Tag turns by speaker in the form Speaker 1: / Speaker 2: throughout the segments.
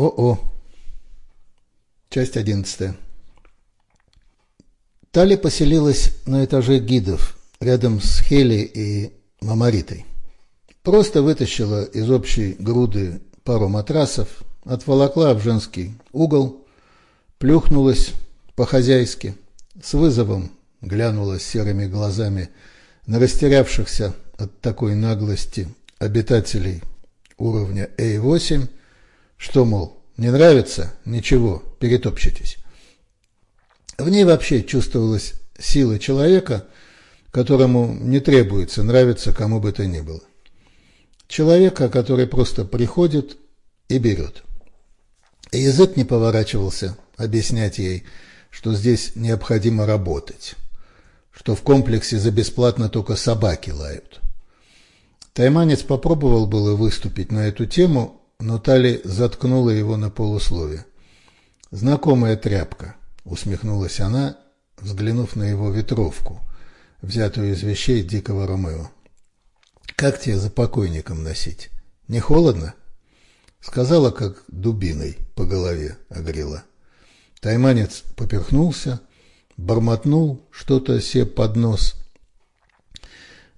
Speaker 1: О-о. Часть одиннадцатая. Тали поселилась на этаже гидов, рядом с Хели и Мамаритой. Просто вытащила из общей груды пару матрасов, отволокла в женский угол, плюхнулась по-хозяйски, с вызовом глянула серыми глазами на растерявшихся от такой наглости обитателей уровня A8 что, мол, не нравится? Ничего, перетопчетесь. В ней вообще чувствовалась сила человека, которому не требуется нравиться кому бы то ни было. Человека, который просто приходит и берет. И язык не поворачивался объяснять ей, что здесь необходимо работать, что в комплексе за бесплатно только собаки лают. Тайманец попробовал было выступить на эту тему, но Тали заткнула его на полуслове. «Знакомая тряпка», — усмехнулась она, взглянув на его ветровку, взятую из вещей дикого Ромео. «Как тебе за покойником носить? Не холодно?» Сказала, как дубиной по голове огрела. Тайманец поперхнулся, бормотнул что-то себе под нос,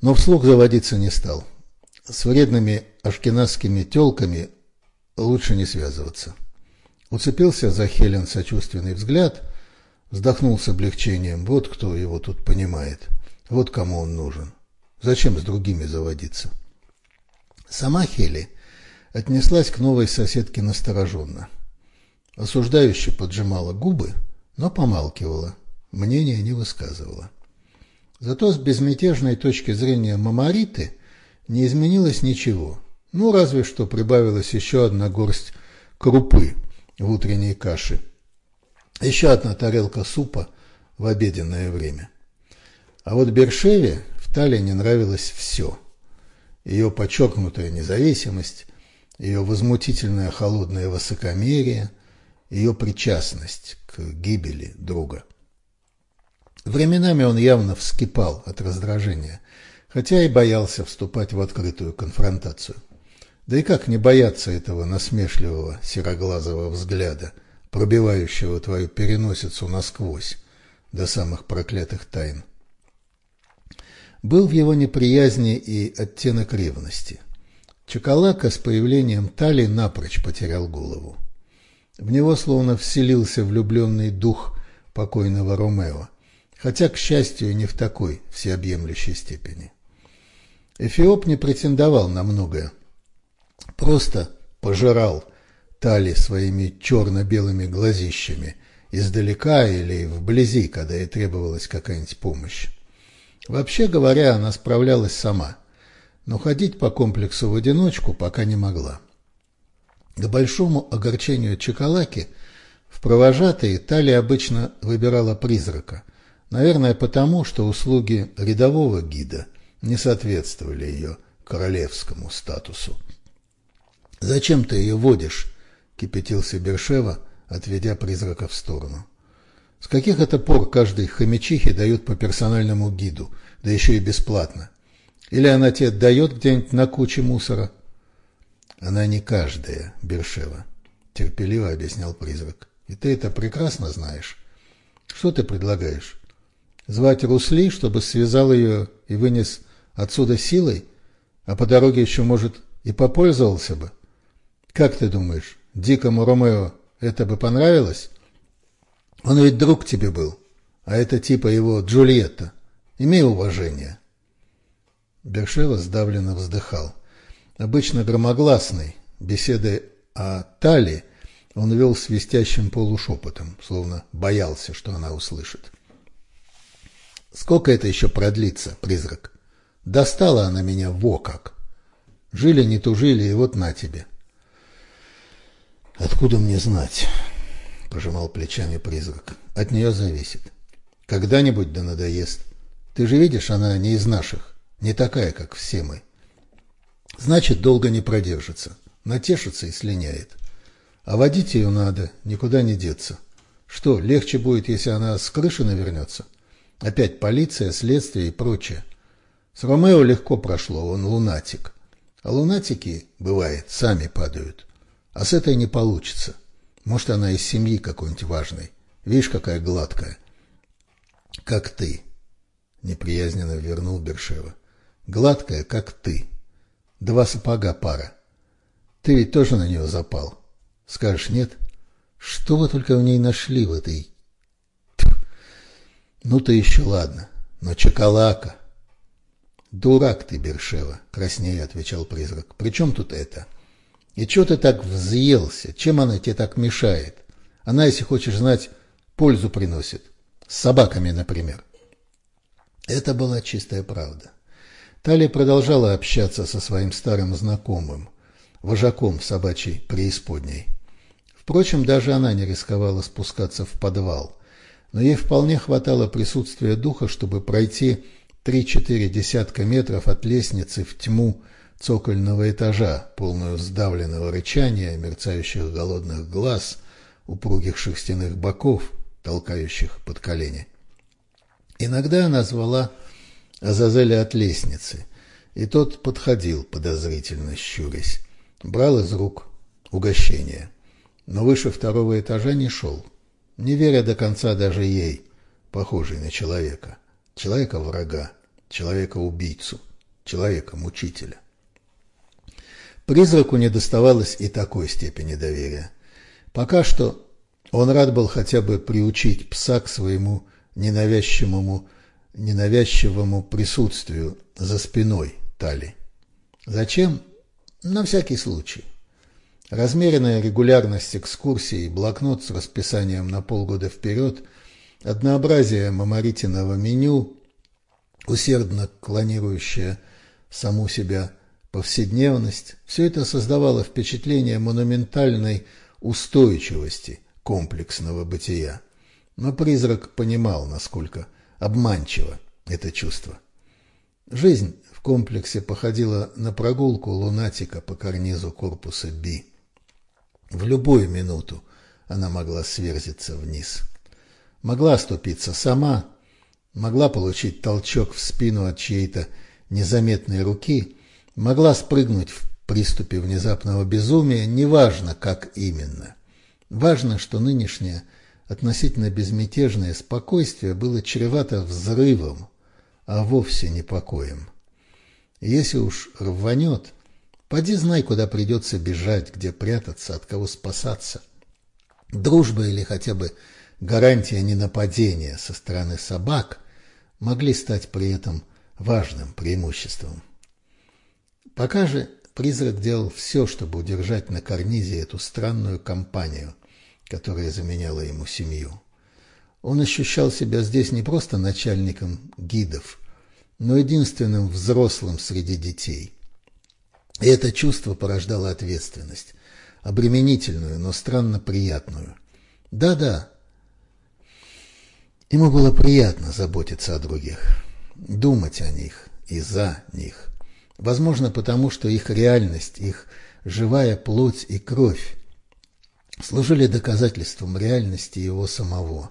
Speaker 1: но вслух заводиться не стал. С вредными ашкеназскими телками лучше не связываться. Уцепился за Хелен сочувственный взгляд, вздохнул с облегчением. Вот кто его тут понимает, вот кому он нужен. Зачем с другими заводиться? Сама Хели отнеслась к новой соседке настороженно. Осуждающе поджимала губы, но помалкивала, мнения не высказывала. Зато с безмятежной точки зрения Мамариты не изменилось ничего – ну, разве что прибавилась еще одна горсть крупы в утренней каше. Еще одна тарелка супа в обеденное время. А вот Бершеве в Таллине нравилось все. Ее подчеркнутая независимость, ее возмутительное холодное высокомерие, ее причастность к гибели друга. Временами он явно вскипал от раздражения, хотя и боялся вступать в открытую конфронтацию. Да и как не бояться этого насмешливого сероглазого взгляда, пробивающего твою переносицу насквозь до самых проклятых тайн? Был в его неприязни и оттенок ревности. Чакалака с появлением Тали напрочь потерял голову. В него словно вселился влюбленный дух покойного Ромео, хотя, к счастью, не в такой всеобъемлющей степени. Эфиоп не претендовал на многое, просто пожирал Тали своими черно-белыми глазищами издалека или вблизи, когда ей требовалась какая-нибудь помощь. Вообще говоря, она справлялась сама, но ходить по комплексу в одиночку пока не могла. К большому огорчению Чекалаки в провожатые Тали обычно выбирала призрака, наверное потому, что услуги рядового гида не соответствовали ее королевскому статусу. «Зачем ты ее водишь?» – кипятился Бершева, отведя призрака в сторону. «С каких это пор каждой хомячихе дают по персональному гиду, да еще и бесплатно? Или она тебе дает где-нибудь на куче мусора?» «Она не каждая, Бершева», – терпеливо объяснял призрак. «И ты это прекрасно знаешь. Что ты предлагаешь? Звать Русли, чтобы связал ее и вынес отсюда силой, а по дороге еще, может, и попользовался бы?» Как ты думаешь, дикому Ромео это бы понравилось? Он ведь друг тебе был, а это типа его Джульетта. Имей уважение. Бершева сдавленно вздыхал. Обычно громогласный, беседы о Тали он вел свистящим полушепотом, словно боялся, что она услышит. Сколько это еще продлится, призрак? Достала она меня во как. Жили, не тужили, и вот на тебе. «Откуда мне знать?» – пожимал плечами призрак. «От нее зависит. Когда-нибудь да надоест. Ты же видишь, она не из наших, не такая, как все мы. Значит, долго не продержится, натешится и слиняет. А водить ее надо, никуда не деться. Что, легче будет, если она с крыши навернется? Опять полиция, следствие и прочее. С Ромео легко прошло, он лунатик. А лунатики, бывает, сами падают. А с этой не получится. Может, она из семьи какой-нибудь важной. Видишь, какая гладкая. Как ты. Неприязненно вернул Бершева. Гладкая, как ты. Два сапога пара. Ты ведь тоже на нее запал. Скажешь, нет? Что вы только в ней нашли, в этой... Ну, ты еще ладно, но чакалака. Дурак ты, Бершева, краснее отвечал призрак. При чем тут это? И чего ты так взъелся? Чем она тебе так мешает? Она, если хочешь знать, пользу приносит. С собаками, например. Это была чистая правда. Талия продолжала общаться со своим старым знакомым, вожаком в собачьей преисподней. Впрочем, даже она не рисковала спускаться в подвал, но ей вполне хватало присутствия духа, чтобы пройти три-четыре десятка метров от лестницы в тьму цокольного этажа, полную сдавленного рычания, мерцающих голодных глаз, упругих шерстяных боков, толкающих под колени. Иногда она звала Азазеля от лестницы, и тот подходил, подозрительно щурясь, брал из рук угощение, но выше второго этажа не шел, не веря до конца даже ей, похожей на человека, человека-врага, человека-убийцу, человека-мучителя. Призраку не доставалось и такой степени доверия. Пока что он рад был хотя бы приучить пса к своему ненавязчивому ненавязчивому присутствию за спиной Тали. Зачем? На всякий случай. Размеренная регулярность экскурсий, блокнот с расписанием на полгода вперед, однообразие мамаритиного меню, усердно клонирующая саму себя повседневность, все это создавало впечатление монументальной устойчивости комплексного бытия. Но призрак понимал, насколько обманчиво это чувство. Жизнь в комплексе походила на прогулку лунатика по карнизу корпуса Би. В любую минуту она могла сверзиться вниз. Могла оступиться сама, могла получить толчок в спину от чьей-то незаметной руки, могла спрыгнуть в приступе внезапного безумия, неважно, как именно. Важно, что нынешняя относительно безмятежное спокойствие было чревато взрывом, а вовсе не покоем. Если уж рванет, поди знай, куда придется бежать, где прятаться, от кого спасаться. Дружба или хотя бы гарантия ненападения со стороны собак могли стать при этом важным преимуществом. Пока же призрак делал все, чтобы удержать на карнизе эту странную компанию – которая заменяла ему семью. Он ощущал себя здесь не просто начальником гидов, но единственным взрослым среди детей. И это чувство порождало ответственность, обременительную, но странно приятную. Да-да, ему было приятно заботиться о других, думать о них и за них. Возможно, потому что их реальность, их живая плоть и кровь служили доказательством реальности его самого.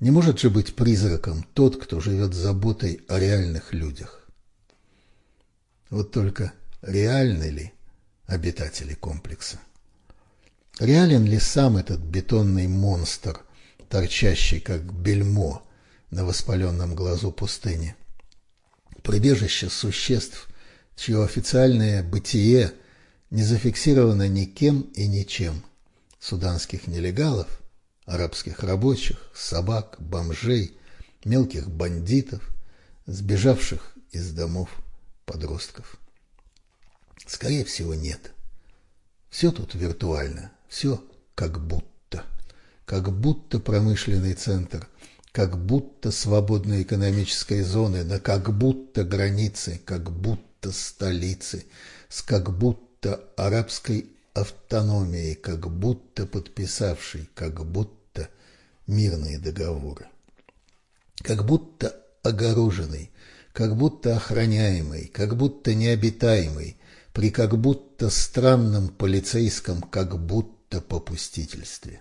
Speaker 1: Не может же быть призраком тот, кто живет заботой о реальных людях. Вот только реальны ли обитатели комплекса? Реален ли сам этот бетонный монстр, торчащий как бельмо на воспаленном глазу пустыни? Прибежище существ, чье официальное бытие не зафиксировано никем и ничем – суданских нелегалов, арабских рабочих, собак, бомжей, мелких бандитов, сбежавших из домов подростков. Скорее всего, нет. Все тут виртуально, все как будто. Как будто промышленный центр, как будто свободной экономической зоны, да как будто границы, как будто столицы, с как будто арабской автономией, как будто подписавший, как будто мирные договоры, как будто огороженный, как будто охраняемый, как будто необитаемый, при как будто странном полицейском как будто попустительстве.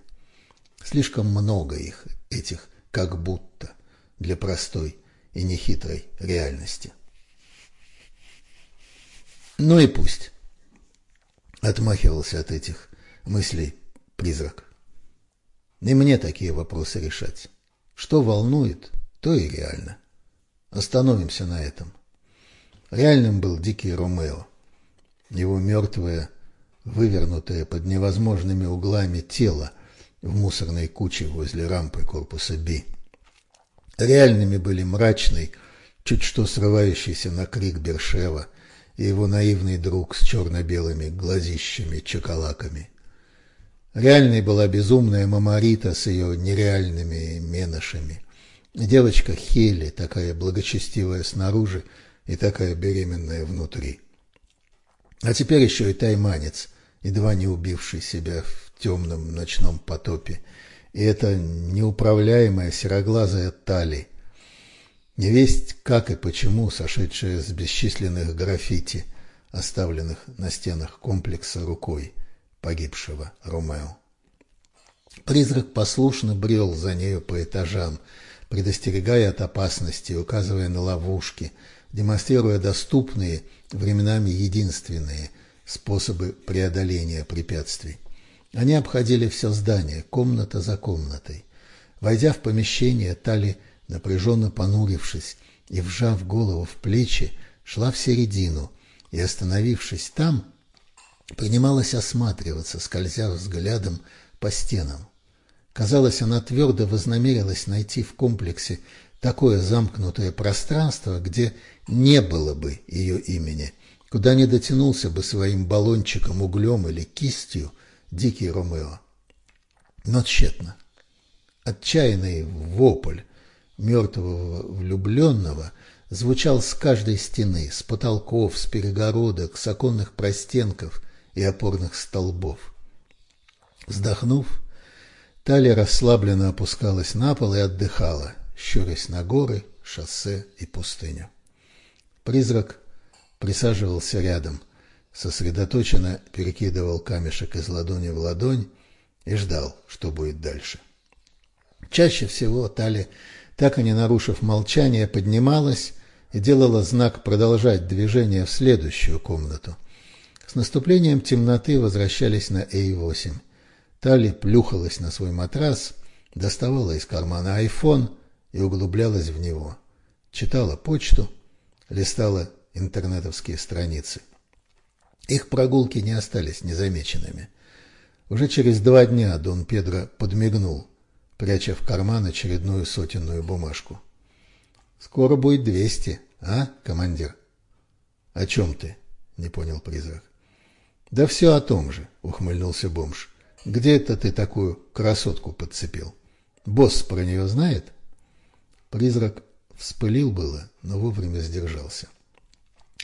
Speaker 1: Слишком много их, этих как будто, для простой и нехитрой реальности. Ну и пусть отмахивался от этих мыслей призрак. Не мне такие вопросы решать. Что волнует, то и реально. Остановимся на этом. Реальным был дикий Ромео. Его мертвое, вывернутое под невозможными углами тело в мусорной куче возле рампы корпуса «Би». Реальными были мрачный, чуть что срывающийся на крик Бершева и его наивный друг с черно-белыми глазищами-чакалаками. Реальной была безумная Мамарита с ее нереальными меношами. Девочка Хели, такая благочестивая снаружи и такая беременная внутри. А теперь еще и тайманец, едва не убивший себя в темном ночном потопе, и эта неуправляемая сероглазая Тали, невесть как и почему сошедшая с бесчисленных граффити, оставленных на стенах комплекса рукой погибшего Ромео. Призрак послушно брел за нею по этажам, предостерегая от опасности, указывая на ловушки, демонстрируя доступные, временами единственные способы преодоления препятствий. Они обходили все здание, комната за комнатой. Войдя в помещение, Тали, напряженно понурившись и вжав голову в плечи, шла в середину и, остановившись там, принималась осматриваться, скользя взглядом по стенам. Казалось, она твердо вознамерилась найти в комплексе такое замкнутое пространство, где не было бы ее имени, куда не дотянулся бы своим баллончиком, углем или кистью дикий Ромео. Но тщетно. Отчаянный вопль мертвого влюбленного звучал с каждой стены, с потолков, с перегородок, с оконных простенков и опорных столбов. Вздохнув, Талия расслабленно опускалась на пол и отдыхала, щурясь на горы, шоссе и пустыню. Призрак присаживался рядом, сосредоточенно перекидывал камешек из ладони в ладонь и ждал, что будет дальше. Чаще всего Тали, так и не нарушив молчание, поднималась и делала знак продолжать движение в следующую комнату. С наступлением темноты возвращались на А8. Тали плюхалась на свой матрас, доставала из кармана айфон и углублялась в него. Читала почту, листала интернетовские страницы. Их прогулки не остались незамеченными. Уже через два дня Дон Педро подмигнул, пряча в карман очередную сотенную бумажку. «Скоро будет двести, а, командир?» «О чем ты?» — не понял призрак. «Да все о том же», — ухмыльнулся бомж. «Где это ты такую красотку подцепил? Босс про нее знает?» Призрак вспылил было, но вовремя сдержался.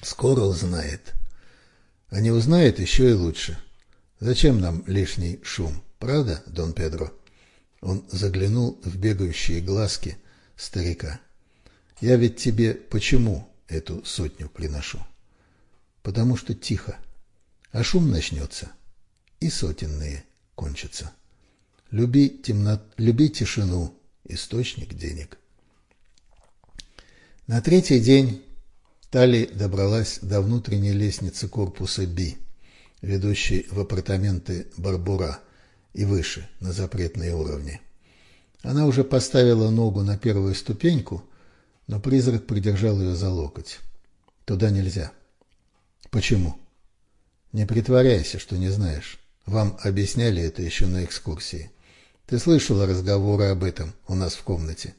Speaker 1: «Скоро узнает. А не узнает еще и лучше. Зачем нам лишний шум, правда, Дон Педро?» Он заглянул в бегающие глазки старика. «Я ведь тебе почему эту сотню приношу?» «Потому что тихо, а шум начнется, и сотенные кончатся. Люби, темнот... Люби тишину, источник денег». На третий день Тали добралась до внутренней лестницы корпуса Би, ведущей в апартаменты Барбура и выше, на запретные уровни. Она уже поставила ногу на первую ступеньку, но призрак придержал ее за локоть. Туда нельзя. Почему? Не притворяйся, что не знаешь. Вам объясняли это еще на экскурсии. Ты слышала разговоры об этом у нас в комнате.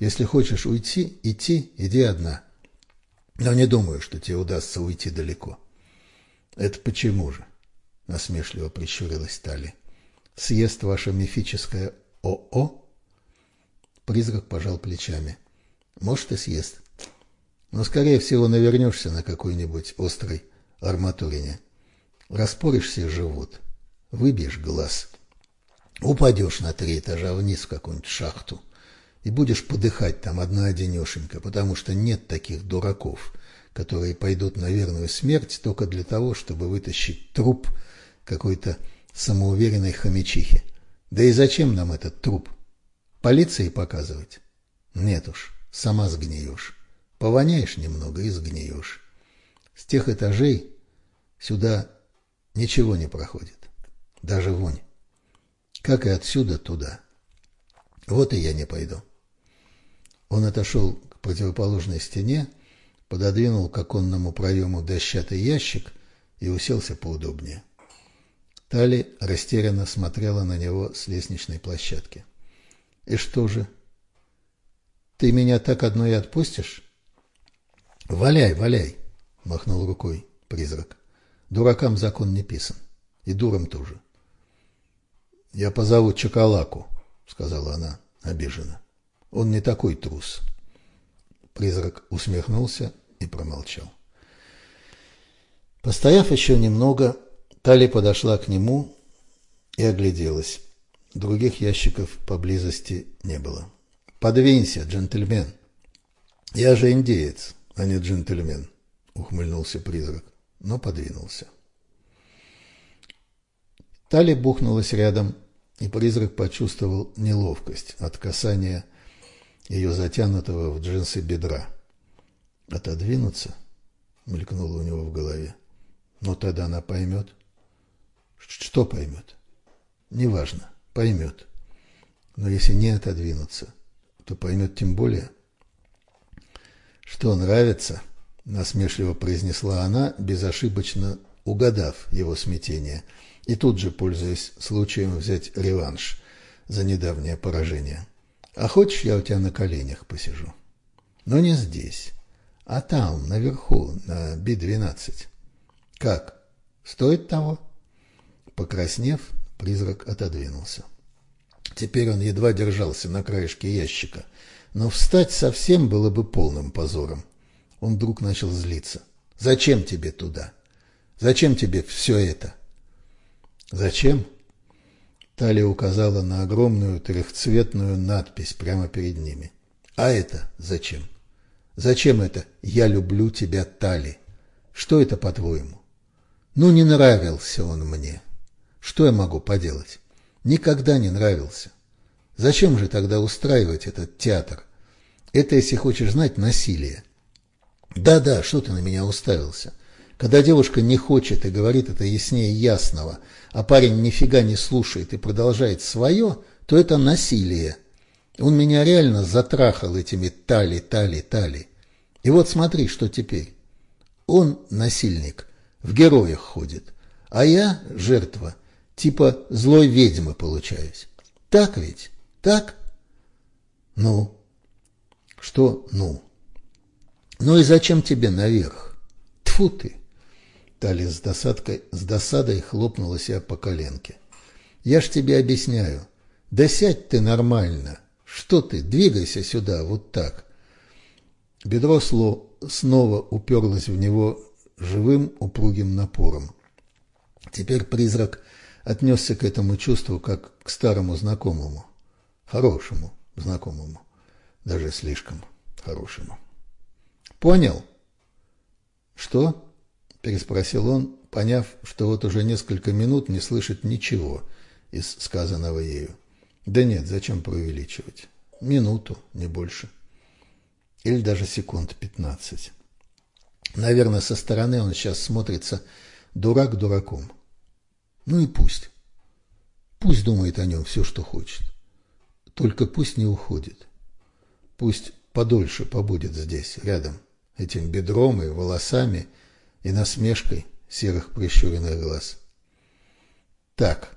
Speaker 1: Если хочешь уйти, идти, иди одна. Но не думаю, что тебе удастся уйти далеко. Это почему же? Насмешливо прищурилась Тали. Съест ваше мифическое ОО? Призрак пожал плечами. Может, и съест. Но, скорее всего, навернешься на какой-нибудь острой арматурине. Распоришь себе живот, выбьешь глаз, упадешь на три этажа вниз в какую-нибудь шахту – и будешь подыхать там одна-одинешенька, потому что нет таких дураков, которые пойдут на верную смерть только для того, чтобы вытащить труп какой-то самоуверенной хомячихи. Да и зачем нам этот труп? Полиции показывать? Нет уж, сама сгниешь. Повоняешь немного и сгниешь. С тех этажей сюда ничего не проходит. даже вонь. Как и отсюда туда. Вот и я не пойду. Он отошел к противоположной стене, пододвинул к оконному проему дощатый ящик и уселся поудобнее. Тали растерянно смотрела на него с лестничной площадки. «И что же? Ты меня так одной и отпустишь?» «Валяй, валяй!» — махнул рукой призрак. «Дуракам закон не писан. И дурам тоже». «Я позову Чакалаку», — сказала она обиженно. «Он не такой трус». Призрак усмехнулся и промолчал. Постояв еще немного, Тали подошла к нему и огляделась. Других ящиков поблизости не было. «Подвинься, джентльмен!» «Я же индеец, а не джентльмен», — ухмыльнулся призрак, но подвинулся. Тали бухнулась рядом, и призрак почувствовал неловкость от касания ее затянутого в джинсы бедра. «Отодвинуться?» — мелькнуло у него в голове. «Но тогда она поймет». «Что поймет?» «Неважно, поймет. Но если не отодвинуться, то поймет тем более». «Что нравится?» — насмешливо произнесла она, безошибочно угадав его смятение, и тут же, пользуясь случаем, взять реванш за недавнее поражение. «А хочешь, я у тебя на коленях посижу?» «Но не здесь, а там, наверху, на Би-12. Как? Стоит того?» Покраснев, призрак отодвинулся. Теперь он едва держался на краешке ящика, но встать совсем было бы полным позором. Он вдруг начал злиться. «Зачем тебе туда? Зачем тебе все это?» «Зачем?» Талия указала на огромную трехцветную надпись прямо перед ними. «А это зачем? Зачем это «Я люблю тебя, Тали»? Что это, по-твоему?» «Ну, не нравился он мне. Что я могу поделать? Никогда не нравился. Зачем же тогда устраивать этот театр? Это, если хочешь знать, насилие. Да-да, что ты на меня уставился? Когда девушка не хочет и говорит это яснее ясного, а парень нифига не слушает и продолжает свое, то это насилие. Он меня реально затрахал этими тали, тали, тали. И вот смотри, что теперь. Он насильник, в героях ходит, а я жертва – Типа злой ведьмы получаюсь. Так ведь? Так? Ну? Что ну? Ну и зачем тебе наверх? Тфу ты! Тали с, досадкой, с досадой хлопнула себя по коленке. Я ж тебе объясняю. Да сядь ты нормально. Что ты? Двигайся сюда, вот так. Бедро снова уперлось в него живым упругим напором. Теперь призрак отнесся к этому чувству как к старому знакомому, хорошему знакомому, даже слишком хорошему. «Понял?» «Что?» – переспросил он, поняв, что вот уже несколько минут не слышит ничего из сказанного ею. «Да нет, зачем преувеличивать? Минуту, не больше. Или даже секунд пятнадцать. Наверное, со стороны он сейчас смотрится дурак дураком». Ну и пусть. Пусть думает о нем все, что хочет. Только пусть не уходит. Пусть подольше побудет здесь, рядом, этим бедром и волосами и насмешкой серых прищуренных глаз. Так,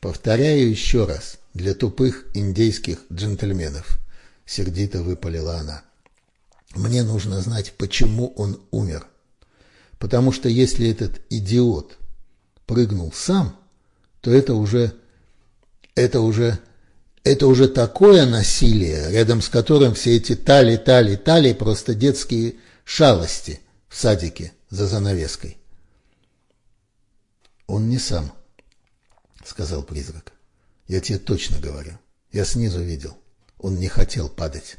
Speaker 1: повторяю еще раз, для тупых индейских джентльменов, сердито выпалила она. Мне нужно знать, почему он умер. Потому что если этот идиот прыгнул сам, то это уже, это уже, это уже такое насилие, рядом с которым все эти тали, тали, тали, просто детские шалости в садике за занавеской. Он не сам, сказал призрак. Я тебе точно говорю. Я снизу видел. Он не хотел падать.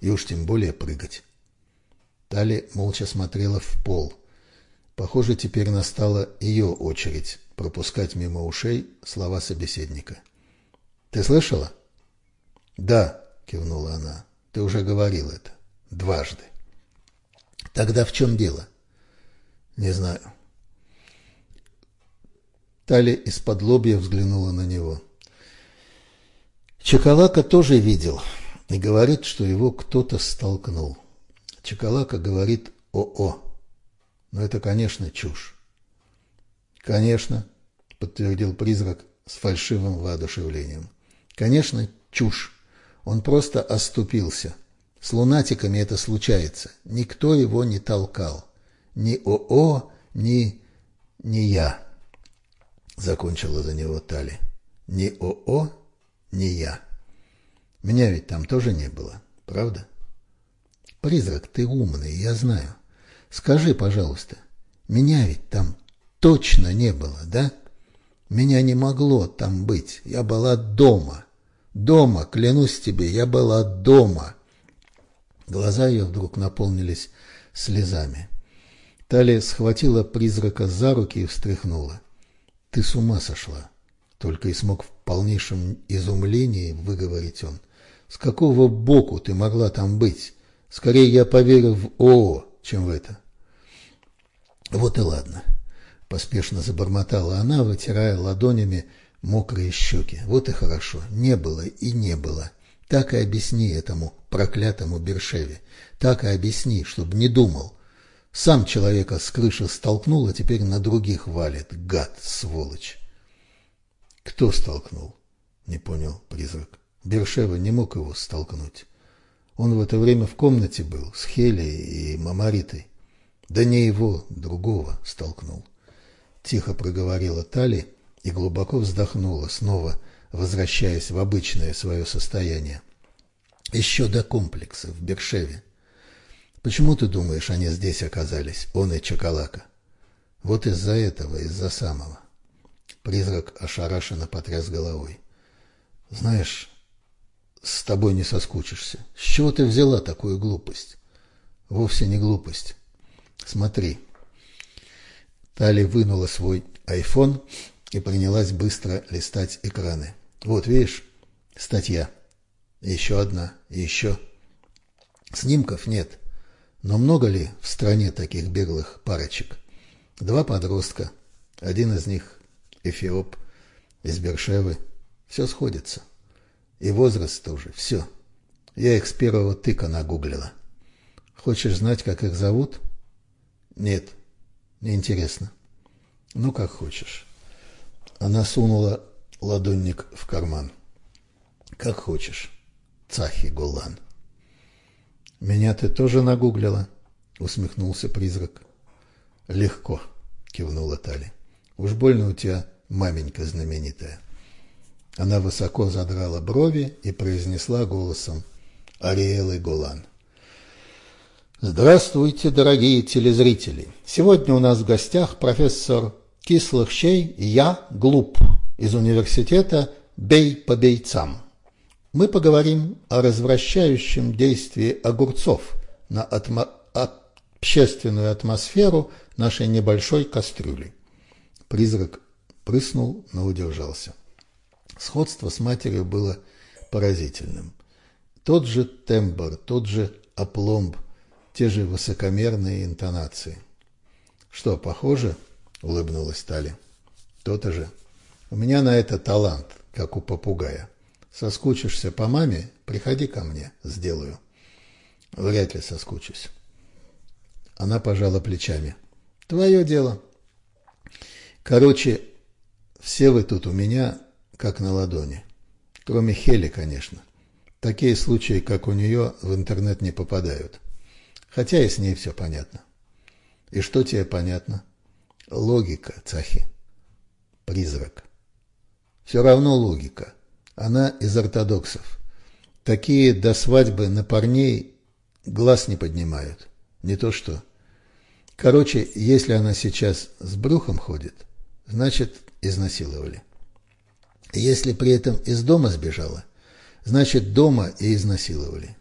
Speaker 1: И уж тем более прыгать. Тали молча смотрела в пол – Похоже, теперь настала ее очередь пропускать мимо ушей слова собеседника. «Ты слышала?» «Да», — кивнула она, — «ты уже говорил это. Дважды». «Тогда в чем дело?» «Не знаю». Тали из-под лобья взглянула на него. Чекалака тоже видел и говорит, что его кто-то столкнул. Чекалака говорит «О-о». Но это, конечно, чушь. «Конечно», — подтвердил призрак с фальшивым воодушевлением. «Конечно, чушь. Он просто оступился. С лунатиками это случается. Никто его не толкал. Ни ОО, ни... ни я». Закончила за него Тали. «Ни ОО, ни я. Меня ведь там тоже не было, правда?» «Призрак, ты умный, я знаю. Скажи, пожалуйста, меня ведь там точно не было, да? Меня не могло там быть. Я была дома. Дома, клянусь тебе, я была дома. Глаза ее вдруг наполнились слезами. Талия схватила призрака за руки и встряхнула. «Ты с ума сошла!» Только и смог в полнейшем изумлении выговорить он. «С какого боку ты могла там быть? Скорее я поверю в ООО, чем в это». «Вот и ладно поспешно забормотала она, вытирая ладонями мокрые щеки. Вот и хорошо. Не было и не было. Так и объясни этому проклятому Бершеве. Так и объясни, чтобы не думал. Сам человека с крыши столкнул, а теперь на других валит. Гад, сволочь. Кто столкнул? Не понял призрак. Бершева не мог его столкнуть. Он в это время в комнате был с Хелией и Мамаритой. Да не его, другого столкнул. — тихо проговорила Тали и глубоко вздохнула, снова возвращаясь в обычное свое состояние. «Еще до комплекса, в Бершеве. Почему ты думаешь, они здесь оказались, он и Чакалака? Вот из-за этого, из-за самого». Призрак ошарашенно потряс головой. «Знаешь, с тобой не соскучишься. С чего ты взяла такую глупость?» «Вовсе не глупость. Смотри». Тали вынула свой айфон и принялась быстро листать экраны. Вот, видишь, статья. Еще одна, еще. Снимков нет. Но много ли в стране таких беглых парочек? Два подростка. Один из них эфиоп из Бершевы. Все сходится. И возраст тоже. Все. Я их с первого тыка нагуглила. Хочешь знать, как их зовут? Нет. Неинтересно. Ну, как хочешь. Она сунула ладонник в карман. Как хочешь. Цахи Гулан. Меня ты тоже нагуглила? Усмехнулся призрак. Легко, кивнула Тали. Уж больно у тебя маменька знаменитая. Она высоко задрала брови и произнесла голосом Ариэлы Гулан. Здравствуйте, дорогие телезрители! Сегодня у нас в гостях профессор кислых щей я глуп из университета «Бей по бейцам». Мы поговорим о развращающем действии огурцов на атмо... общественную атмосферу нашей небольшой кастрюли. Призрак прыснул, но удержался. Сходство с матерью было поразительным. Тот же тембр, тот же опломб – те же высокомерные интонации. «Что, похоже?» — улыбнулась Тали. «То-то же. У меня на это талант, как у попугая. Соскучишься по маме, приходи ко мне, сделаю». «Вряд ли соскучусь». Она пожала плечами. «Твое дело». «Короче, все вы тут у меня как на ладони. Кроме Хели, конечно. Такие случаи, как у нее, в интернет не попадают. Хотя и с ней все понятно. И что тебе понятно? Логика, Цахи. Призрак. Все равно логика. Она из ортодоксов. Такие до свадьбы на парней глаз не поднимают. Не то что. Короче, если она сейчас с брюхом ходит, значит, изнасиловали. Если при этом из дома сбежала, значит, дома и изнасиловали.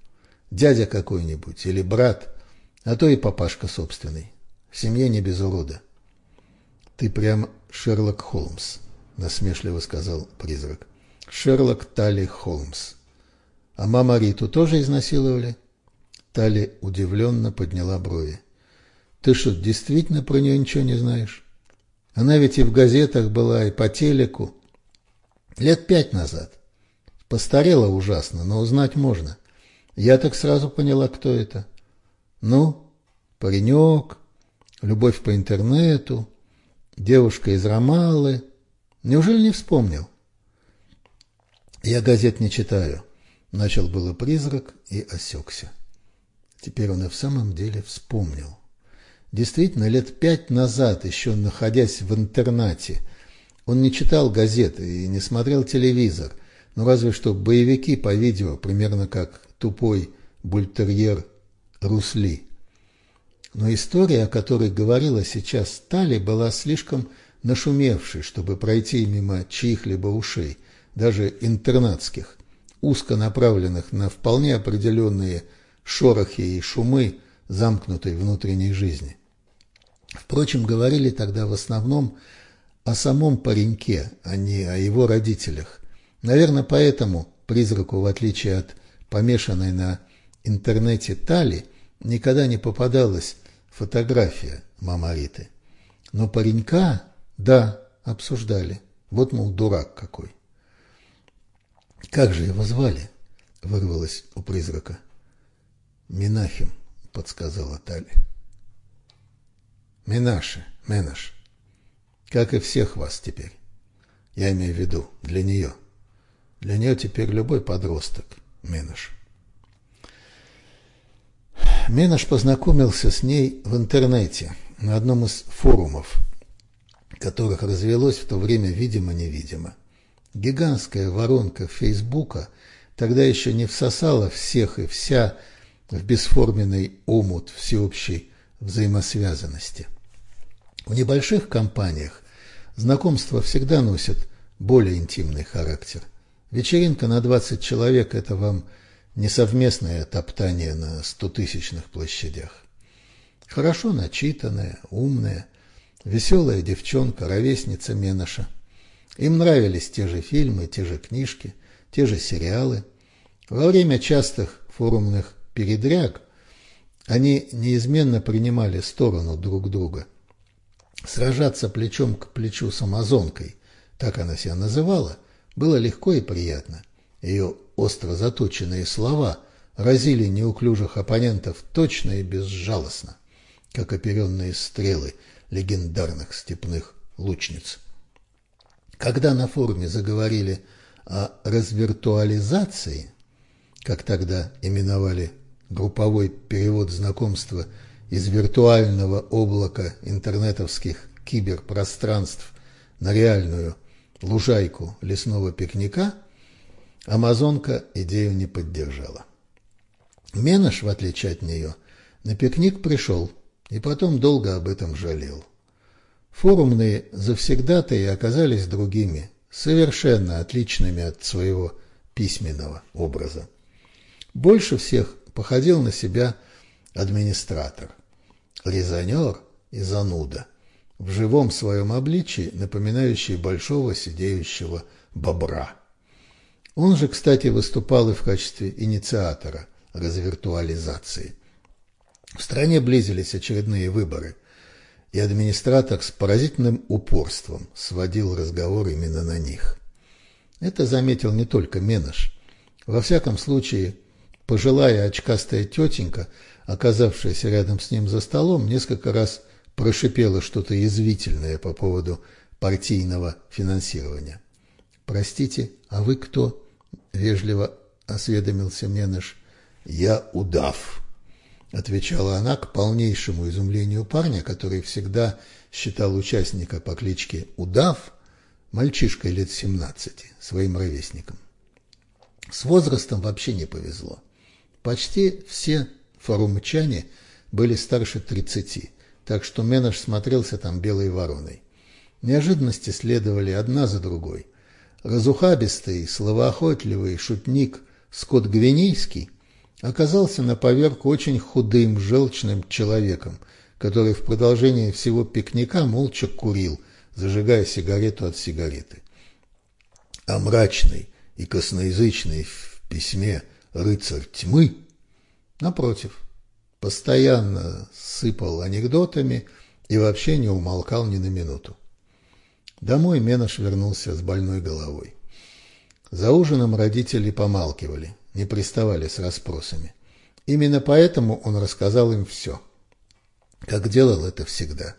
Speaker 1: Дядя какой-нибудь или брат – а то и папашка собственный. В семье не без урода. Ты прям Шерлок Холмс, насмешливо сказал призрак. Шерлок Тали Холмс. А мама Риту тоже изнасиловали? Тали удивленно подняла брови. Ты что, действительно про нее ничего не знаешь? Она ведь и в газетах была, и по телеку. Лет пять назад. Постарела ужасно, но узнать можно. Я так сразу поняла, кто это. Ну, паренек, любовь по интернету, девушка из Рамалы. Неужели не вспомнил? Я газет не читаю. Начал было призрак и осекся. Теперь он и в самом деле вспомнил. Действительно, лет пять назад, еще находясь в интернате, он не читал газеты и не смотрел телевизор, ну разве что боевики по видео, примерно как тупой бультерьер Русли. Но история, о которой говорила сейчас Стали, была слишком нашумевшей, чтобы пройти мимо чьих-либо ушей, даже интернатских, узко направленных на вполне определенные шорохи и шумы замкнутой внутренней жизни. Впрочем, говорили тогда в основном о самом пареньке, а не о его родителях. Наверное, поэтому призраку, в отличие от помешанной на интернете Тали, никогда не попадалась фотография Мамариты. Но паренька, да, обсуждали. Вот, мол, дурак какой. «Как же его звали?» – вырвалось у призрака. «Минахим», – подсказала Тали. «Минаши, Менаш, как и всех вас теперь. Я имею в виду, для нее. Для нее теперь любой подросток – Менаш». Менаш познакомился с ней в интернете, на одном из форумов, которых развелось в то время видимо-невидимо. Гигантская воронка Фейсбука тогда еще не всосала всех и вся в бесформенный омут всеобщей взаимосвязанности. В небольших компаниях знакомства всегда носят более интимный характер. Вечеринка на 20 человек – это вам не совместное топтание на стотысячных площадях. Хорошо начитанная, умная, веселая девчонка, ровесница Меноша – им нравились те же фильмы, те же книжки, те же сериалы. Во время частых форумных передряг они неизменно принимали сторону друг друга. Сражаться плечом к плечу с амазонкой, так она себя называла, было легко и приятно. Ее остро заточенные слова разили неуклюжих оппонентов точно и безжалостно, как оперенные стрелы легендарных степных лучниц. Когда на форуме заговорили о развиртуализации, как тогда именовали групповой перевод знакомства из виртуального облака интернетовских киберпространств на реальную лужайку лесного пикника, амазонка идею не поддержала. Менаш, в отличие от нее, на пикник пришел и потом долго об этом жалел. Форумные завсегдатые оказались другими, совершенно отличными от своего письменного образа. Больше всех походил на себя администратор, резонер и зануда, в живом своем обличии напоминающий большого сидеющего бобра. Он же, кстати, выступал и в качестве инициатора развиртуализации. В стране близились очередные выборы – и администратор с поразительным упорством сводил разговор именно на них. Это заметил не только Менаш. Во всяком случае, пожилая очкастая тетенька, оказавшаяся рядом с ним за столом, несколько раз прошипела что-то язвительное по поводу партийного финансирования. «Простите, а вы кто?» – вежливо осведомился Менаш. «Я удав», – отвечала она к полнейшему изумлению парня, который всегда считал участника по кличке Удав мальчишкой лет 17, своим ровесником. С возрастом вообще не повезло. Почти все форумчане были старше 30, так что Менаш смотрелся там белой вороной. Неожиданности следовали одна за другой. Разухабистый, словоохотливый шутник Скотт Гвинейский – оказался на поверку очень худым, желчным человеком, который в продолжении всего пикника молча курил, зажигая сигарету от сигареты. А мрачный и косноязычный в письме рыцарь тьмы, напротив, постоянно сыпал анекдотами и вообще не умолкал ни на минуту. Домой Менош вернулся с больной головой. За ужином родители помалкивали, не приставали с расспросами. Именно поэтому он рассказал им все, как делал это всегда.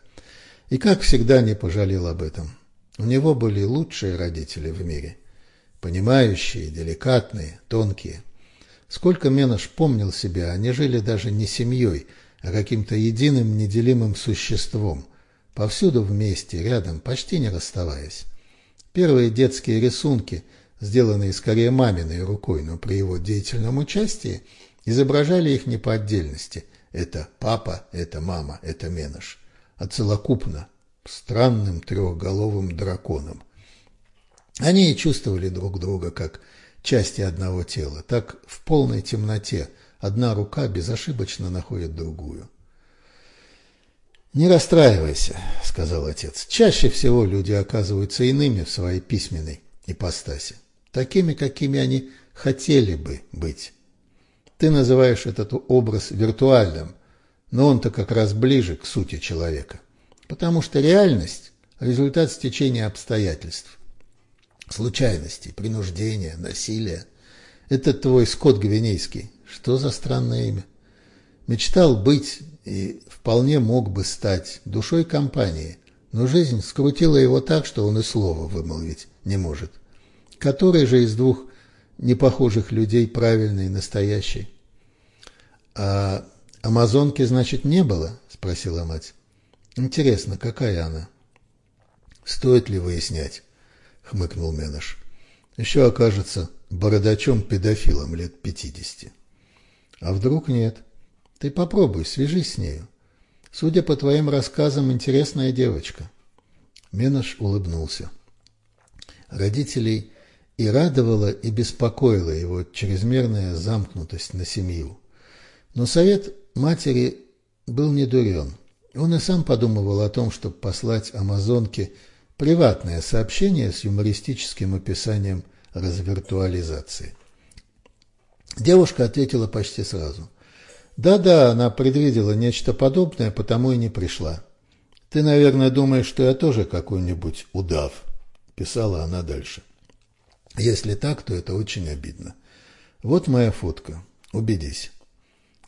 Speaker 1: И как всегда не пожалел об этом. У него были лучшие родители в мире. Понимающие, деликатные, тонкие. Сколько Менош помнил себя, они жили даже не семьей, а каким-то единым неделимым существом. Повсюду вместе, рядом, почти не расставаясь. Первые детские рисунки, сделанные скорее маминой рукой, но при его деятельном участии, изображали их не по отдельности. Это папа, это мама, это Менош. А целокупно, странным трехголовым драконом. Они и чувствовали друг друга как части одного тела, так в полной темноте одна рука безошибочно находит другую. «Не расстраивайся», — сказал отец. «Чаще всего люди оказываются иными в своей письменной ипостаси, такими, какими они хотели бы быть. Ты называешь этот образ виртуальным, но он-то как раз ближе к сути человека, потому что реальность – результат стечения обстоятельств, случайностей, принуждения, насилия. Это твой скот гвинейский. Что за странное имя? Мечтал быть и вполне мог бы стать душой компании, но жизнь скрутила его так, что он и слова вымолвить не может. Который же из двух непохожих людей правильный настоящий? А амазонки, значит, не было? Спросила мать. Интересно, какая она? Стоит ли выяснять? Хмыкнул Менаш. Еще окажется бородачом-педофилом лет пятидесяти. А вдруг нет? Ты попробуй, свяжись с нею. Судя по твоим рассказам, интересная девочка. Менаш улыбнулся. Родителей и радовала, и беспокоила его чрезмерная замкнутость на семью. Но совет матери был не дурен. Он и сам подумывал о том, чтобы послать амазонке приватное сообщение с юмористическим описанием развиртуализации. Девушка ответила почти сразу. «Да-да, она предвидела нечто подобное, потому и не пришла. Ты, наверное, думаешь, что я тоже какой-нибудь удав», – писала она дальше. «Если так, то это очень обидно. Вот моя фотка. Убедись».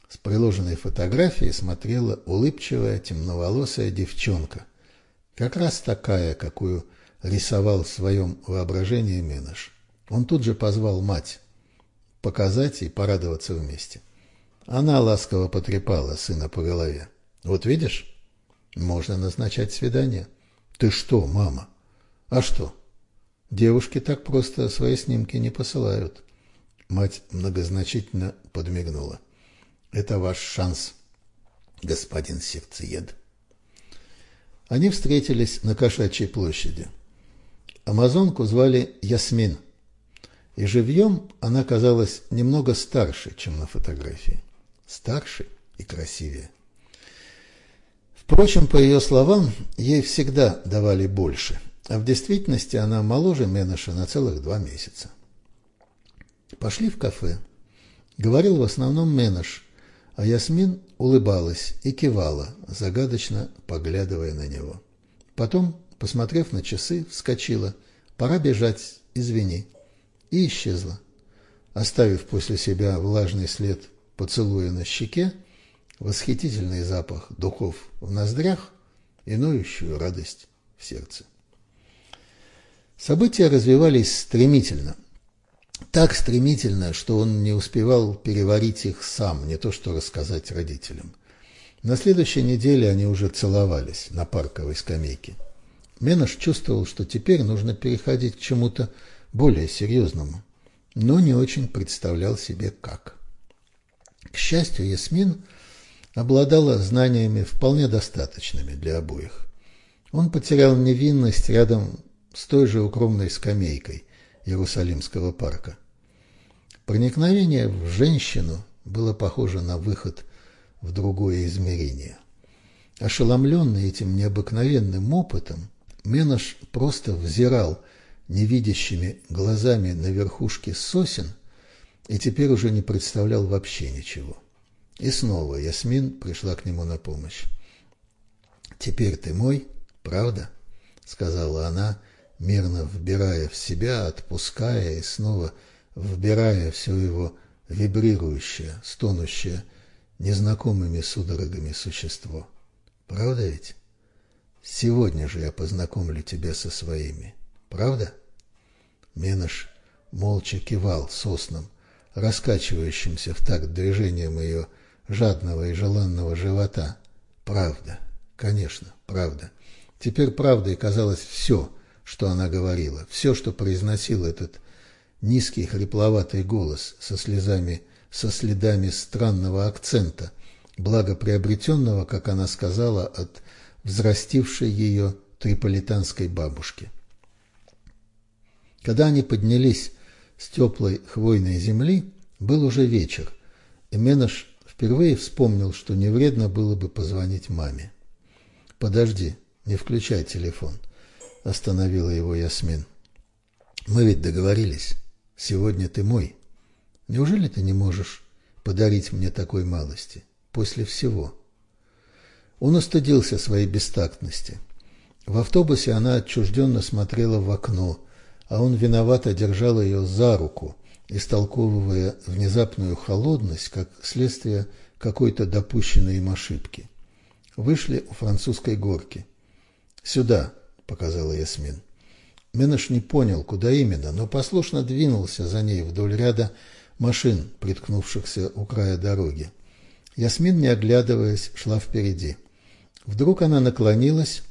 Speaker 1: С приложенной фотографией смотрела улыбчивая темноволосая девчонка. Как раз такая, какую рисовал в своем воображении Меныш. Он тут же позвал мать показать и порадоваться вместе. Она ласково потрепала сына по голове. «Вот видишь, можно назначать свидание». «Ты что, мама?» «А что?» «Девушки так просто свои снимки не посылают». Мать многозначительно подмигнула. «Это ваш шанс, господин сердцеед». Они встретились на Кошачьей площади. Амазонку звали Ясмин – и живьем она казалась немного старше, чем на фотографии. Старше и красивее. Впрочем, по ее словам, ей всегда давали больше, а в действительности она моложе Менеша на целых два месяца. Пошли в кафе. Говорил в основном Менеш, а Ясмин улыбалась и кивала, загадочно поглядывая на него. Потом, посмотрев на часы, вскочила. «Пора бежать, извини» и исчезла, оставив после себя влажный след поцелуя на щеке, восхитительный запах духов в ноздрях и ноющую радость в сердце. События развивались стремительно. Так стремительно, что он не успевал переварить их сам, не то что рассказать родителям. На следующей неделе они уже целовались на парковой скамейке. Менаш чувствовал, что теперь нужно переходить к чему-то более серьезному, но не очень представлял себе как. К счастью, Ясмин обладала знаниями вполне достаточными для обоих. Он потерял невинность рядом с той же укромной скамейкой Иерусалимского парка. Проникновение в женщину было похоже на выход в другое измерение. Ошеломленный этим необыкновенным опытом, Менаш просто взирал невидящими глазами на верхушке сосен и теперь уже не представлял вообще ничего. И снова Ясмин пришла к нему на помощь. «Теперь ты мой, правда?» — сказала она, мирно вбирая в себя, отпуская и снова вбирая все его вибрирующее, стонущее незнакомыми судорогами существо. Правда ведь? Сегодня же я познакомлю тебя со своими. Правда? Меныш молча кивал соснам, раскачивающимся в такт движением ее жадного и желанного живота. Правда, конечно, правда. Теперь правдой казалось все, что она говорила, все, что произносил этот низкий хрипловатый голос со слезами, со следами странного акцента, благоприобретенного, как она сказала, от взрастившей ее триполитанской бабушки. Когда они поднялись с теплой хвойной земли, был уже вечер, и Менош впервые вспомнил, что не вредно было бы позвонить маме. «Подожди, не включай телефон», – остановила его Ясмин. «Мы ведь договорились. Сегодня ты мой. Неужели ты не можешь подарить мне такой малости? После всего?» Он устыдился своей бестактности. В автобусе она отчужденно смотрела в окно, а он виновато держал ее за руку, истолковывая внезапную холодность как следствие какой-то допущенной им ошибки. Вышли у французской горки. «Сюда», — показала Ясмин. Менеш не понял, куда именно, но послушно двинулся за ней вдоль ряда машин, приткнувшихся у края дороги. Ясмин, не оглядываясь, шла впереди. Вдруг она наклонилась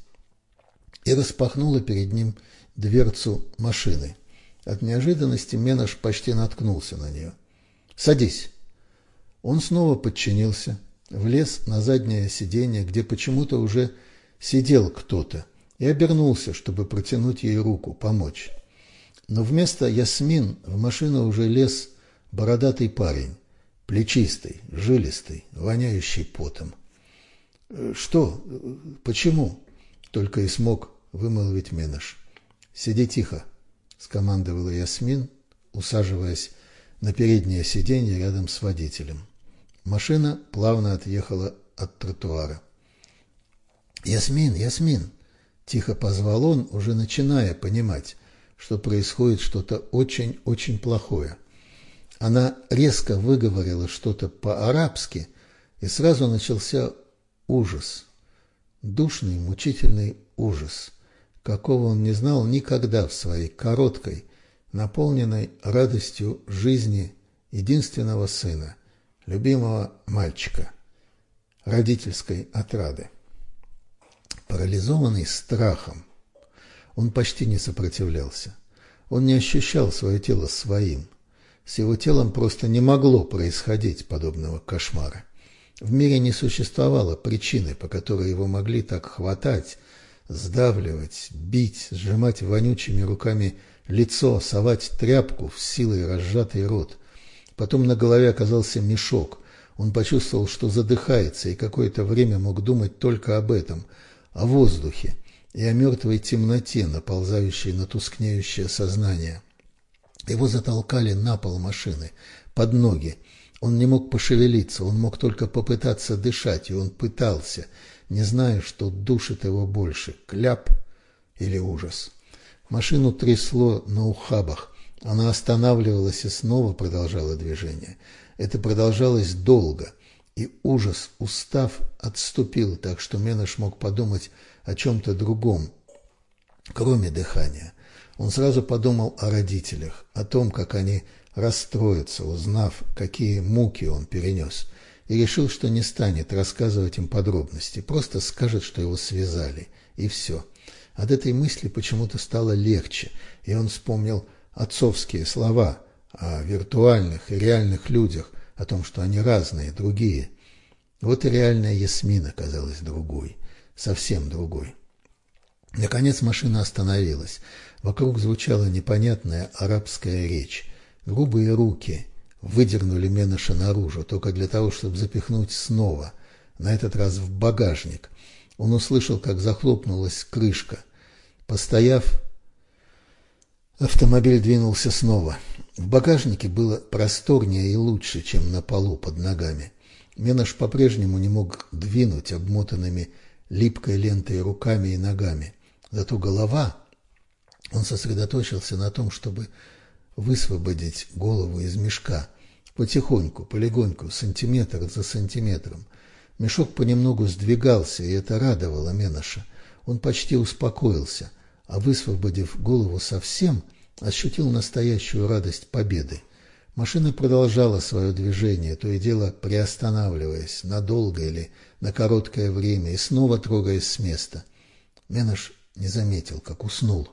Speaker 1: и распахнула перед ним дверцу машины. От неожиданности Менаш почти наткнулся на нее. «Садись!» Он снова подчинился, влез на заднее сиденье, где почему-то уже сидел кто-то, и обернулся, чтобы протянуть ей руку, помочь. Но вместо Ясмин в машину уже лез бородатый парень, плечистый, жилистый, воняющий потом. «Что? Почему?» – только и смог вымолвить Менаш. «Сиди тихо», – скомандовала Ясмин, усаживаясь на переднее сиденье рядом с водителем. Машина плавно отъехала от тротуара. «Ясмин, Ясмин!» – тихо позвал он, уже начиная понимать, что происходит что-то очень-очень плохое. Она резко выговорила что-то по-арабски, и сразу начался ужас. Душный, мучительный ужас – какого он не знал никогда в своей короткой, наполненной радостью жизни единственного сына, любимого мальчика, родительской отрады. Парализованный страхом, он почти не сопротивлялся. Он не ощущал свое тело своим. С его телом просто не могло происходить подобного кошмара. В мире не существовало причины, по которой его могли так хватать, сдавливать, бить, сжимать вонючими руками лицо, совать тряпку в силой разжатый рот. Потом на голове оказался мешок. Он почувствовал, что задыхается, и какое-то время мог думать только об этом, о воздухе и о мертвой темноте, наползающей на тускнеющее сознание. Его затолкали на пол машины, под ноги. Он не мог пошевелиться, он мог только попытаться дышать, и он пытался – не зная, что душит его больше – кляп или ужас. Машину трясло на ухабах. Она останавливалась и снова продолжала движение. Это продолжалось долго, и ужас, устав, отступил, так что Менаш мог подумать о чем-то другом, кроме дыхания. Он сразу подумал о родителях, о том, как они расстроятся, узнав, какие муки он перенес – и решил, что не станет рассказывать им подробности, просто скажет, что его связали, и все. От этой мысли почему-то стало легче, и он вспомнил отцовские слова о виртуальных и реальных людях, о том, что они разные, другие. Вот и реальная Ясмин оказалась другой, совсем другой. Наконец машина остановилась. Вокруг звучала непонятная арабская речь. Грубые руки, выдернули Меныша наружу, только для того, чтобы запихнуть снова, на этот раз в багажник. Он услышал, как захлопнулась крышка. Постояв, автомобиль двинулся снова. В багажнике было просторнее и лучше, чем на полу под ногами. Менаш по-прежнему не мог двинуть обмотанными липкой лентой руками и ногами. Зато голова, он сосредоточился на том, чтобы высвободить голову из мешка, потихоньку, полегоньку, сантиметр за сантиметром. Мешок понемногу сдвигался, и это радовало Меноша. Он почти успокоился, а высвободив голову совсем, ощутил настоящую радость победы. Машина продолжала свое движение, то и дело приостанавливаясь надолго или на короткое время и снова трогаясь с места. Менош не заметил, как уснул.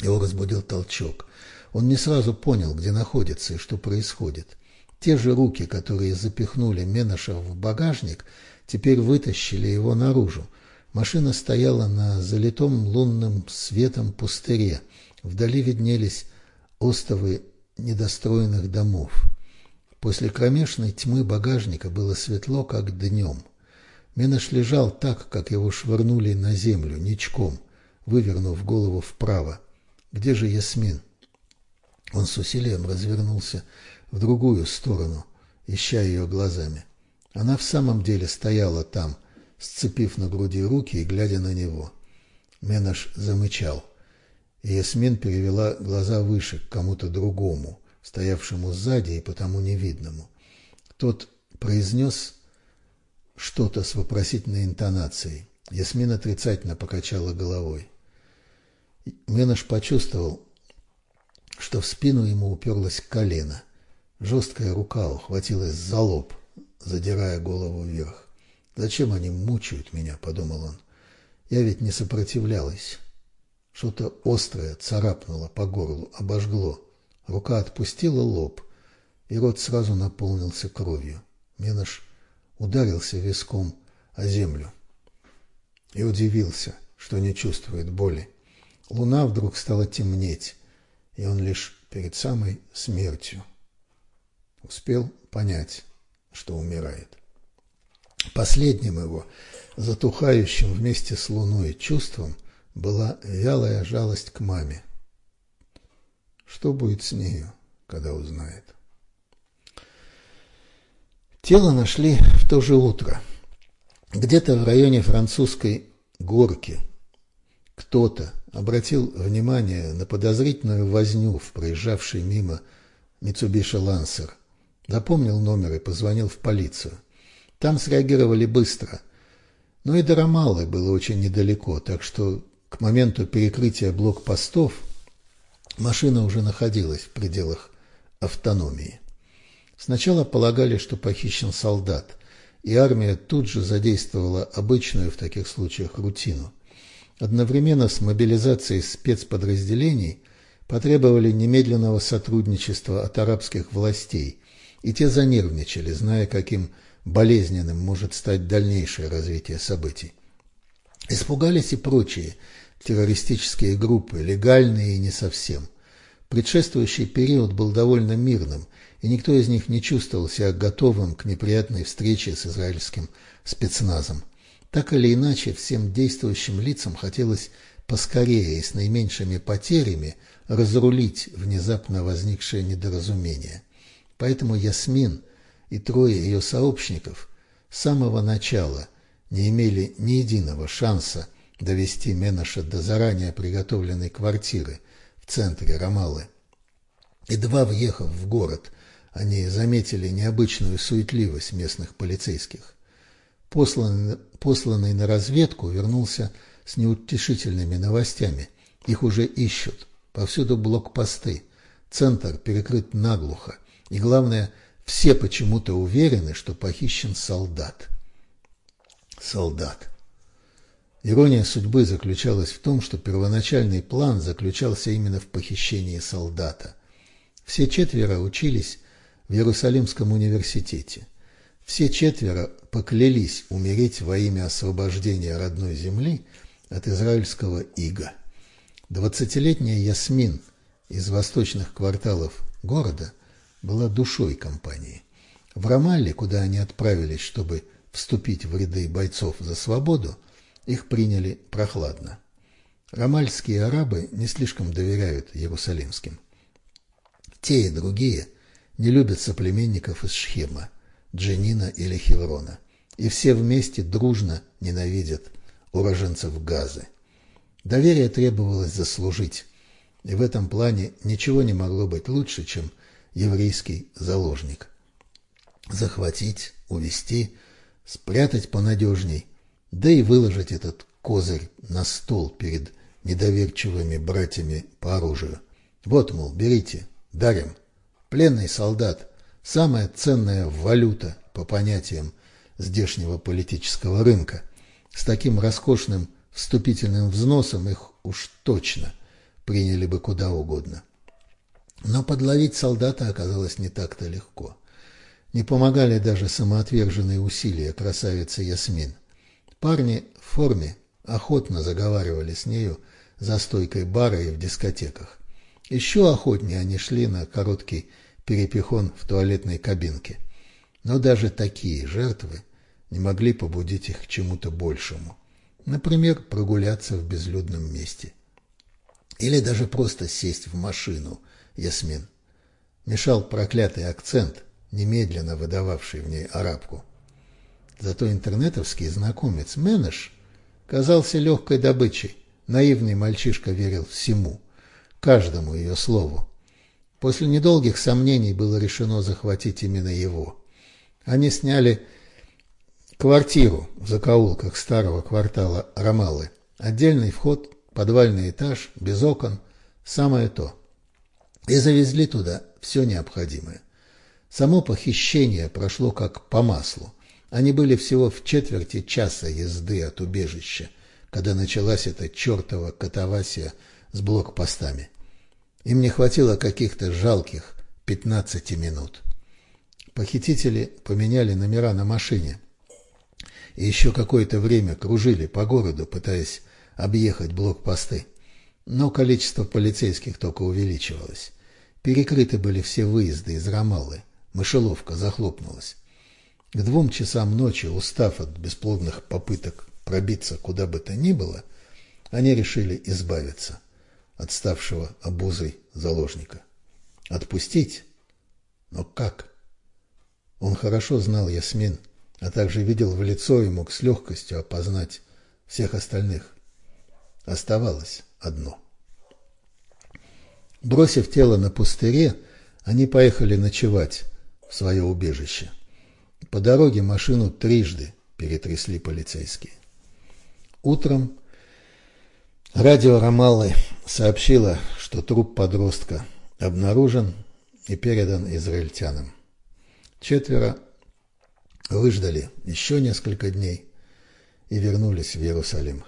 Speaker 1: Его разбудил толчок. Он не сразу понял, где находится и что происходит. Те же руки, которые запихнули Меноша в багажник, теперь вытащили его наружу. Машина стояла на залитом лунным светом пустыре. Вдали виднелись остовы недостроенных домов. После кромешной тьмы багажника было светло, как днем. Менош лежал так, как его швырнули на землю, ничком, вывернув голову вправо. Где же Ясмин? Он с усилием развернулся в другую сторону, ища ее глазами. Она в самом деле стояла там, сцепив на груди руки и глядя на него. Менош замычал и Ясмин перевела глаза выше, к кому-то другому, стоявшему сзади и потому невидному. Тот произнес что-то с вопросительной интонацией. Ясмин отрицательно покачала головой. Менош почувствовал, что в спину ему уперлось колено. Жесткая рука ухватилась за лоб, задирая голову вверх. «Зачем они мучают меня?» – подумал он. «Я ведь не сопротивлялась». Что-то острое царапнуло по горлу, обожгло. Рука отпустила лоб, и рот сразу наполнился кровью. Менош ударился виском о землю и удивился, что не чувствует боли. Луна вдруг стала темнеть, и он лишь перед самой смертью успел понять, что умирает. Последним его, затухающим вместе с луной чувством – была вялая жалость к маме. Что будет с нею, когда узнает? Тело нашли в то же утро. Где-то в районе французской горки кто-то обратил внимание на подозрительную возню в проезжавшей мимо Mitsubishi Lancer. Запомнил номер и позвонил в полицию. Там среагировали быстро. Но и до Ромалы было очень недалеко, так что к моменту перекрытия блокпостов машина уже находилась в пределах автономии. Сначала полагали, что похищен солдат, и армия тут же задействовала обычную в таких случаях рутину. Одновременно с мобилизацией спецподразделений потребовали немедленного сотрудничества от арабских властей, и те занервничали, зная, каким болезненным может стать дальнейшее развитие событий. Испугались и прочие террористические группы, легальные и не совсем. Предшествующий период был довольно мирным, и никто из них не чувствовал себя готовым к неприятной встрече с израильским спецназом. Так или иначе, всем действующим лицам хотелось поскорее и с наименьшими потерями разрулить внезапно возникшее недоразумение. Поэтому Ясмин и трое ее сообщников с самого начала не имели ни единого шанса довести Меноша до заранее приготовленной квартиры в центре Рамалы. Едва въехав в город, они заметили необычную суетливость местных полицейских. Посланный, посланный на разведку вернулся с неутешительными новостями. Их уже ищут. Повсюду блокпосты. Центр перекрыт наглухо. И главное, все почему-то уверены, что похищен солдат. Солдат. Ирония судьбы заключалась в том, что первоначальный план заключался именно в похищении солдата. Все четверо учились в Иерусалимском университете. Все четверо поклялись умереть во имя освобождения родной земли от израильского ига. Двадцатилетняя Ясмин из восточных кварталов города была душой компании. В Рамалле, куда они отправились, чтобы вступить в ряды бойцов за свободу, их приняли прохладно. Рамальские арабы не слишком доверяют иерусалимским. Те и другие не любят соплеменников из Шхема, Дженина или Хеврона, и все вместе дружно ненавидят уроженцев Газы. Доверие требовалось заслужить, и в этом плане ничего не могло быть лучше, чем еврейский заложник. Захватить, увести, спрятать понадежней, да и выложить этот козырь на стол перед недоверчивыми братьями по оружию. Вот, мол, берите, дарим. Пленный солдат – самая ценная валюта по понятиям здешнего политического рынка. С таким роскошным вступительным взносом их уж точно приняли бы куда угодно. Но подловить солдата оказалось не так-то легко. Не помогали даже самоотверженные усилия красавицы Ясмин. Парни в форме охотно заговаривали с нею за стойкой бара и в дискотеках. Еще охотнее они шли на короткий перепихон в туалетной кабинке. Но даже такие жертвы не могли побудить их к чему-то большему. Например, прогуляться в безлюдном месте. Или даже просто сесть в машину, Ясмин. Мешал проклятый акцент, немедленно выдававший в ней арабку. Зато интернетовский знакомец Менеш казался легкой добычей. Наивный мальчишка верил всему, каждому ее слову. После недолгих сомнений было решено захватить именно его. Они сняли квартиру в закоулках старого квартала Рамалы. Отдельный вход, подвальный этаж, без окон, самое то. И завезли туда все необходимое. Само похищение прошло как по маслу. Они были всего в четверти часа езды от убежища, когда началась эта чертова катавасия с блокпостами. Им не хватило каких-то жалких 15 минут. Похитители поменяли номера на машине и еще какое-то время кружили по городу, пытаясь объехать блокпосты. Но количество полицейских только увеличивалось. Перекрыты были все выезды из Рамаллы. Мышеловка захлопнулась. К двум часам ночи, устав от бесплодных попыток пробиться куда бы то ни было, они решили избавиться от ставшего обузой заложника. Отпустить? Но как? Он хорошо знал Ясмин, а также видел в лицо и мог с легкостью опознать всех остальных. Оставалось одно. Бросив тело на пустыре, они поехали ночевать в свое убежище. По дороге машину трижды перетрясли полицейские. Утром радио Рамаллы сообщило, что труп подростка обнаружен и передан израильтянам. Четверо выждали еще несколько дней и вернулись в Иерусалим.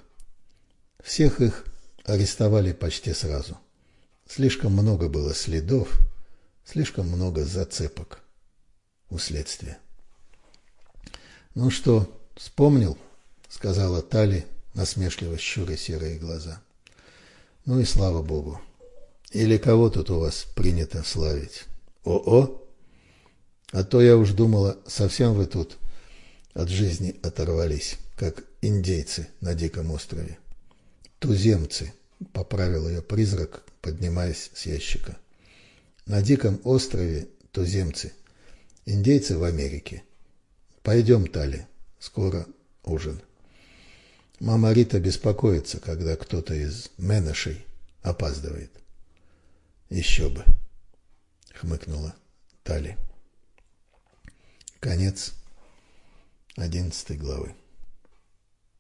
Speaker 1: Всех их арестовали почти сразу. Слишком много было следов, слишком много зацепок у следствия. «Ну что, вспомнил?» — сказала Тали, насмешливо щуря серые глаза. «Ну и слава богу. Или кого тут у вас принято славить? О-о! А то я уж думала, совсем вы тут от жизни оторвались, как индейцы на диком острове. Туземцы, — поправил ее призрак, поднимаясь с ящика. На диком острове туземцы, индейцы в Америке — Пойдем, Тали, скоро ужин. Мама Рита беспокоится, когда кто-то из меношей опаздывает. Еще бы, хмыкнула Тали. Конец одиннадцатой главы.